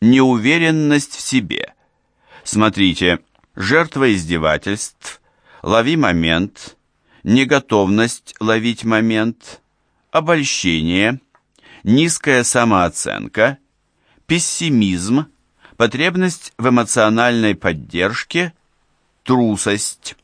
Неуверенность в себе. Смотрите, жертва издевательств, лови момент, неготовность ловить момент, обольщение, низкая самооценка, пессимизм, потребность в эмоциональной поддержке, трусость.